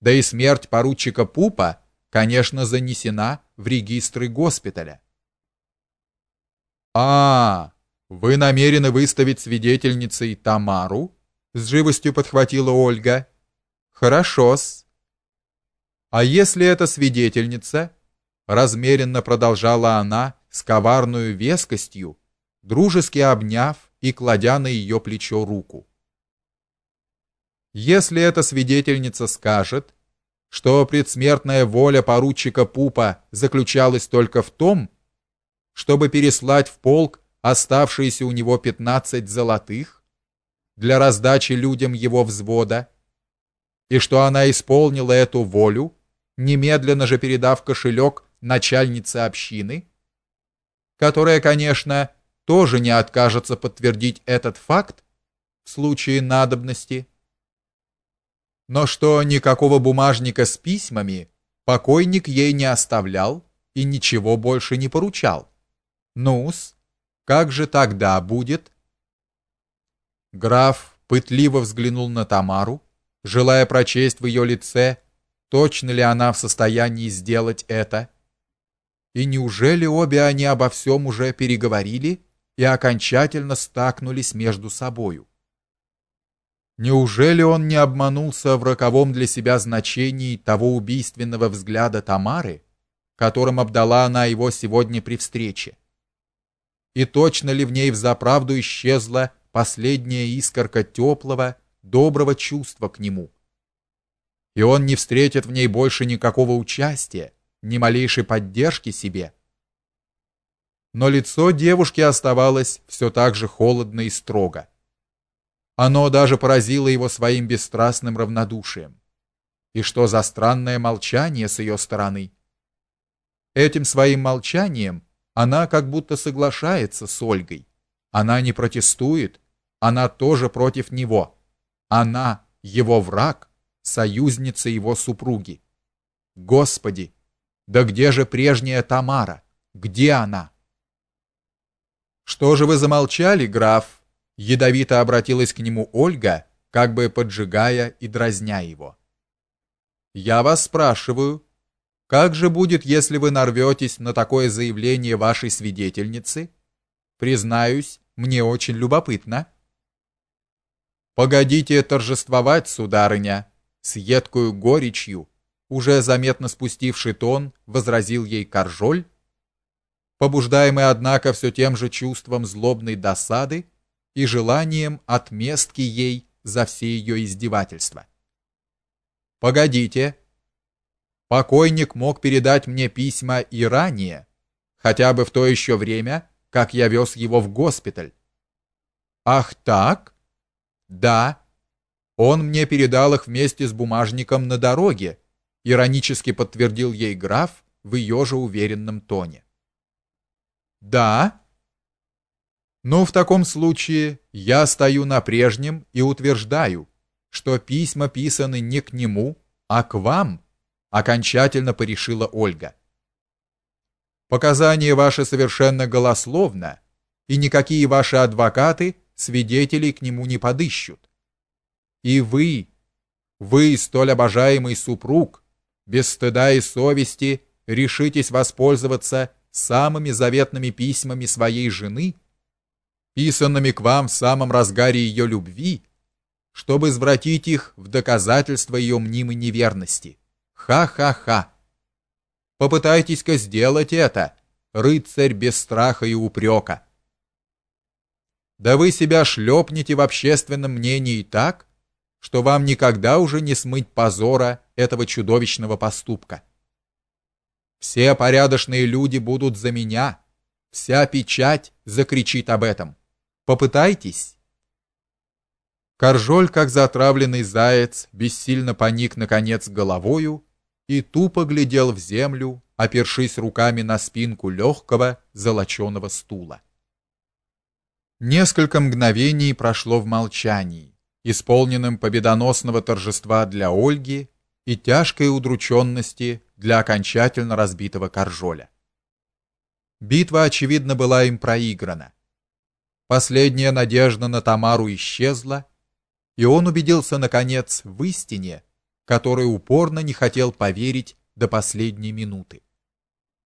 Да и смерть поручика Пупа, конечно, занесена в регистры госпиталя. А, вы намерены выставить свидетельницей Тамару? с живостью подхватила Ольга. Хорошо-с. А если эта свидетельница, размеренно продолжала она с коварной вескостью, дружески обняв и кладя на ее плечо руку. Если эта свидетельница скажет, что предсмертная воля поручика Пупа заключалась только в том, чтобы переслать в полк оставшиеся у него 15 золотых для раздачи людям его взвода, и что она исполнила эту волю, немедленно же передав кошелек начальнице общины, которая, конечно, тоже не откажется подтвердить этот факт в случае надобности, но что никакого бумажника с письмами покойник ей не оставлял и ничего больше не поручал. Нус, как же тогда будет? Граф пытливо взглянул на Тамару, желая прочесть в ее лице, точно ли она в состоянии сделать это. И неужели обе они обо всем уже переговорили и окончательно стакнулись между собою? Неужели он не обманулся в роковом для себя значении того убийственного взгляда Тамары, которым обдала она его сегодня при встрече? И точно ли в ней взаправду исчезла последняя искорка теплого, доброго чувства к нему? И он не встретит в ней больше никакого участия, ни малейшей поддержки себе. Но лицо девушки оставалось все так же холодно и строго. Оно даже поразило его своим бесстрастным равнодушием. И что за странное молчание с ее стороны? Этим своим молчанием она как будто соглашается с Ольгой. Она не протестует, она тоже против него. Она его враг, союзница его супруги. Господи, да где же прежняя Тамара? Где она? Что же вы замолчали, граф? Ядовито обратилась к нему Ольга, как бы поджигая и дразня его. Я вас спрашиваю, как же будет, если вы нарветесь на такое заявление вашей свидетельницы? Признаюсь, мне очень любопытно. Погодите торжествовать, сударыня, с едкую горечью уже заметно спустивший тон, возразил ей Каржоль, побуждаемый однако все тем же чувством злобной досады и желанием отместки ей за все ее издевательства. Погодите. Покойник мог передать мне письма и ранее, хотя бы в то еще время, как я вез его в госпиталь. Ах, так? Да. Он мне передал их вместе с бумажником на дороге иронически подтвердил ей граф в ее же уверенном тоне. Да. Ну в таком случае я стою на прежнем и утверждаю, что письма писаны не к нему, а к вам, окончательно порешила Ольга. Показания ваши совершенно голословно, и никакие ваши адвокаты свидетелей к нему не подыщут. И вы, вы, столь обожаемый супруг, без стыда и совести решитесь воспользоваться самыми заветными письмами своей жены, писанными к вам в самом разгаре ее любви, чтобы извратить их в доказательство ее мнимой неверности. Ха-ха-ха. Попытайтесь-ка сделать это, рыцарь без страха и упрека. Да вы себя шлепнете в общественном мнении так, что вам никогда уже не смыть позора этого чудовищного поступка. Все порядочные люди будут за меня. Вся печать закричит об этом. Попытайтесь. Каржоль, как затравленный заяц, бессильно поник наконец головою и тупо глядел в землю, опершись руками на спинку легкого золоченого стула. Несколько мгновений прошло в молчании исполненным победоносного торжества для Ольги и тяжкой удрученности для окончательно разбитого Каржоля. Битва очевидно была им проиграна. Последняя надежда на Тамару исчезла, и он убедился наконец в истине, который упорно не хотел поверить до последней минуты.